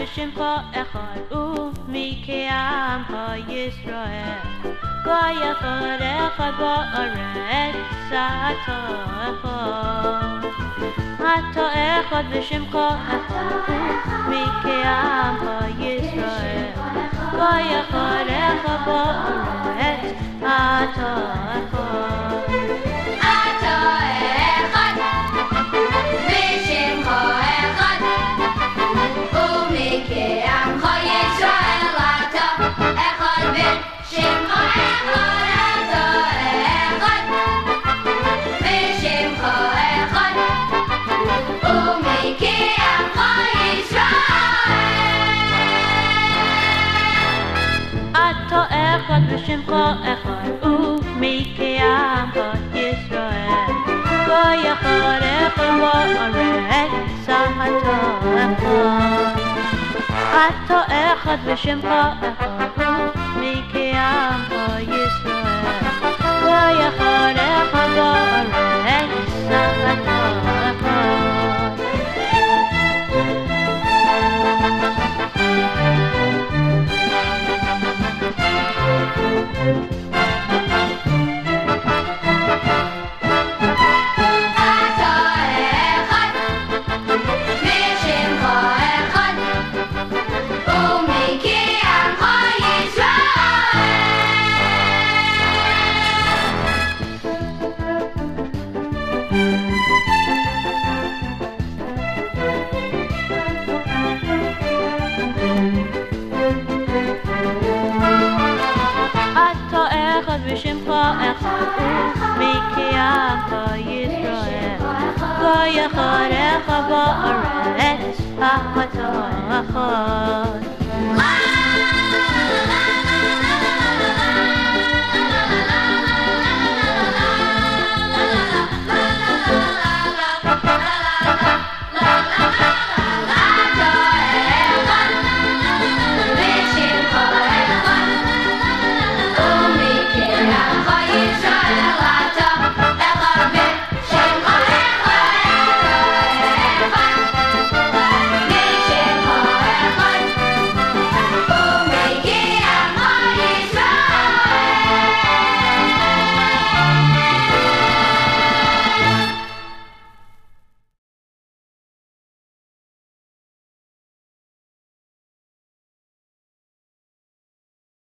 בשמך אחד ומקיימך ישראל. ויחרך בארץ אתה אחד. אתה אחד בשמך אחד ומקיימך ישראל. ויחרך בארץ אתה אחד. אתה אחד בשמך אחד ומקיימך ישראל. ויחרך בארץ אתה אחד. אתה אחד בשמך אחד ומקיימך ישראל. בשמך אחד ומקיימך ישראל. ויחרך בארץ אתה אחד.